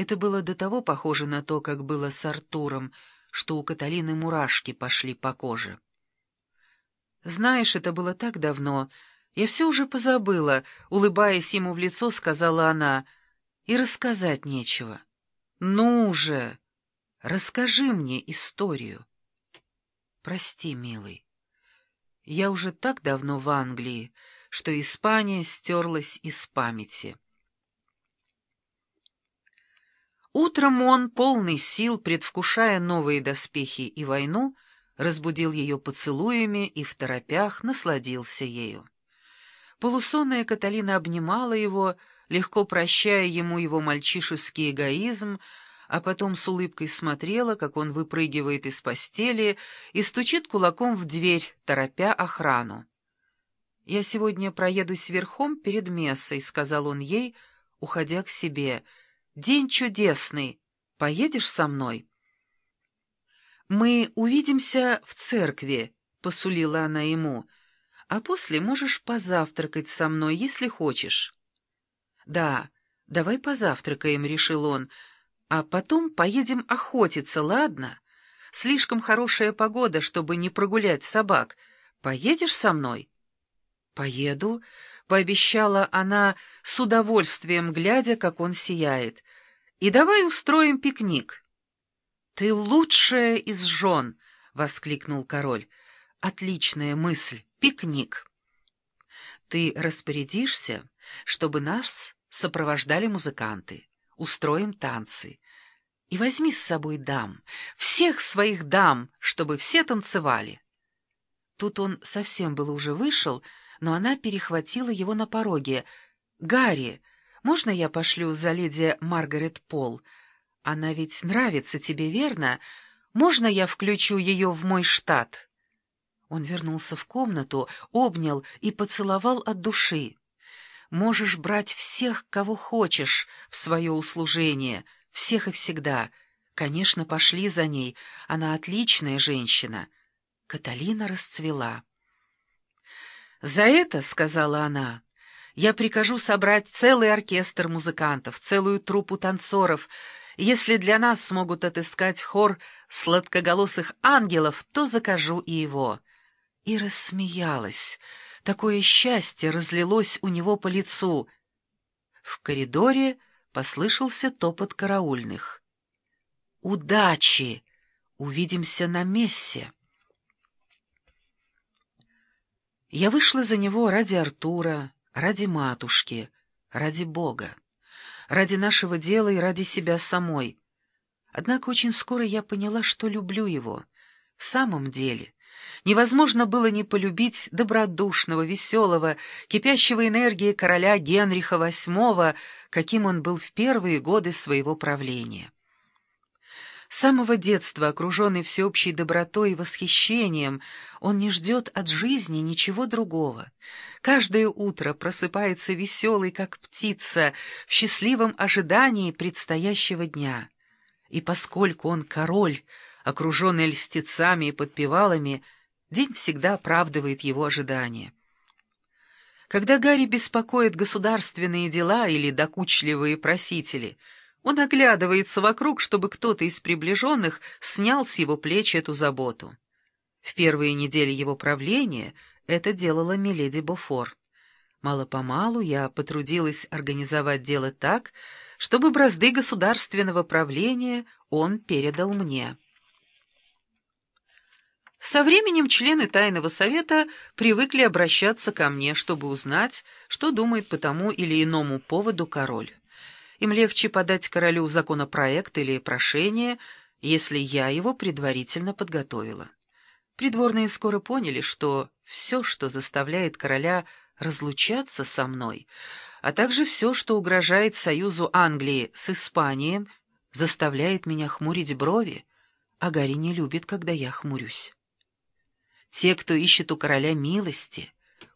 Это было до того похоже на то, как было с Артуром, что у Каталины мурашки пошли по коже. «Знаешь, это было так давно. Я все уже позабыла», — улыбаясь ему в лицо, сказала она. «И рассказать нечего». «Ну же, расскажи мне историю». «Прости, милый. Я уже так давно в Англии, что Испания стерлась из памяти». Утром он, полный сил, предвкушая новые доспехи и войну, разбудил ее поцелуями и в торопях насладился ею. Полусонная Каталина обнимала его, легко прощая ему его мальчишеский эгоизм, а потом с улыбкой смотрела, как он выпрыгивает из постели и стучит кулаком в дверь, торопя охрану. «Я сегодня проедусь верхом перед мессой», — сказал он ей, уходя к себе, — День чудесный. Поедешь со мной?» «Мы увидимся в церкви», — посулила она ему, «а после можешь позавтракать со мной, если хочешь». «Да, давай позавтракаем», — решил он, «а потом поедем охотиться, ладно? Слишком хорошая погода, чтобы не прогулять собак. Поедешь со мной?» «Поеду», пообещала она с удовольствием, глядя, как он сияет. «И давай устроим пикник». «Ты лучшая из жен!» — воскликнул король. «Отличная мысль! Пикник!» «Ты распорядишься, чтобы нас сопровождали музыканты. Устроим танцы. И возьми с собой дам, всех своих дам, чтобы все танцевали». Тут он совсем было уже вышел, — но она перехватила его на пороге. «Гарри, можно я пошлю за леди Маргарет Пол? Она ведь нравится тебе, верно? Можно я включу ее в мой штат?» Он вернулся в комнату, обнял и поцеловал от души. «Можешь брать всех, кого хочешь, в свое услужение, всех и всегда. Конечно, пошли за ней, она отличная женщина». Каталина расцвела. «За это, — сказала она, — я прикажу собрать целый оркестр музыкантов, целую труппу танцоров. Если для нас смогут отыскать хор сладкоголосых ангелов, то закажу и его». И рассмеялась. Такое счастье разлилось у него по лицу. В коридоре послышался топот караульных. «Удачи! Увидимся на мессе!» Я вышла за него ради Артура, ради матушки, ради Бога, ради нашего дела и ради себя самой. Однако очень скоро я поняла, что люблю его. В самом деле, невозможно было не полюбить добродушного, веселого, кипящего энергии короля Генриха VIII, каким он был в первые годы своего правления. С самого детства, окруженный всеобщей добротой и восхищением, он не ждет от жизни ничего другого. Каждое утро просыпается веселый, как птица, в счастливом ожидании предстоящего дня. И поскольку он король, окруженный льстецами и подпевалами, день всегда оправдывает его ожидания. Когда Гарри беспокоит государственные дела или докучливые просители — он оглядывается вокруг, чтобы кто-то из приближенных снял с его плеч эту заботу. В первые недели его правления это делала Миледи Бофор. Мало-помалу я потрудилась организовать дело так, чтобы бразды государственного правления он передал мне. Со временем члены Тайного Совета привыкли обращаться ко мне, чтобы узнать, что думает по тому или иному поводу король. Им легче подать королю законопроект или прошение, если я его предварительно подготовила. Придворные скоро поняли, что все, что заставляет короля разлучаться со мной, а также все, что угрожает союзу Англии с Испанией, заставляет меня хмурить брови, а Гарри не любит, когда я хмурюсь. Те, кто ищет у короля милости,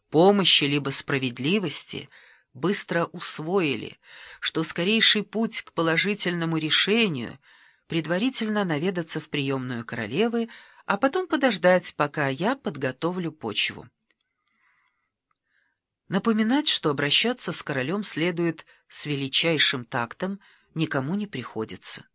помощи либо справедливости — быстро усвоили, что скорейший путь к положительному решению — предварительно наведаться в приемную королевы, а потом подождать, пока я подготовлю почву. Напоминать, что обращаться с королем следует с величайшим тактом, никому не приходится.